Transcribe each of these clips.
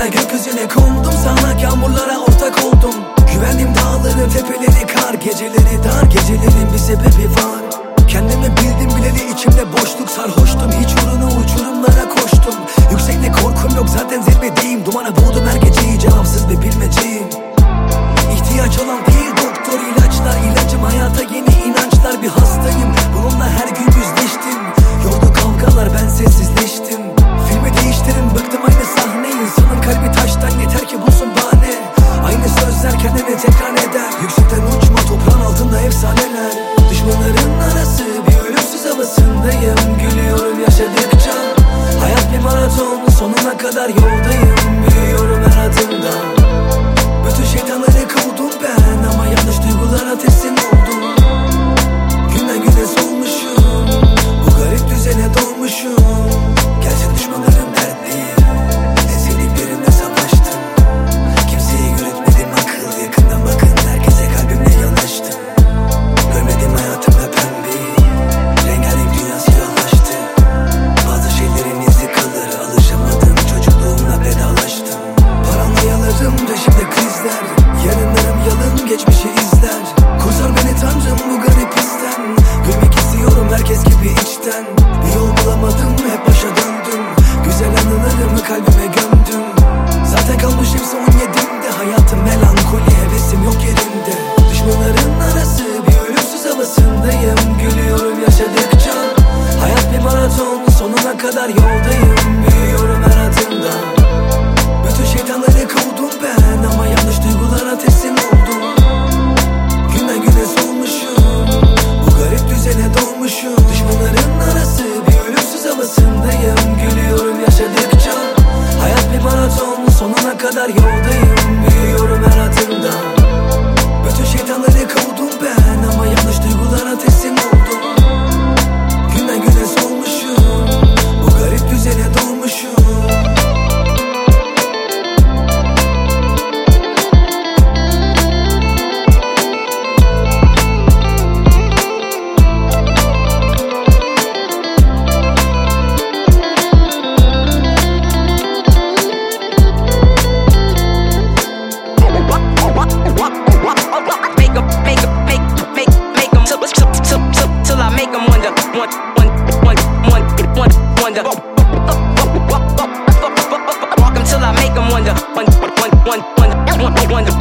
Bulutlara gökyüzüne kondum Sağnak yağmurlara ortak oldum. Güvendim dağları tepeleri kar Geceleri dar gecelerin bir sebebi var. necesario kadar yoldayım Büyüyorum her adımda. Bütün şeytanları kovdum ben Ama yanlış duygulara teslim oldum Güne güne solmuşum Bu garip düzene dolmuşum Düşmanların arası bir ölümsüz havasındayım. Gülüyorum yaşadıkça Hayat bir maraton. Sonuna kadar yoldayım Büyüyorum her adımda. wonder.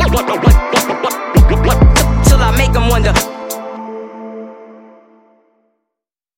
Till I make them wonder.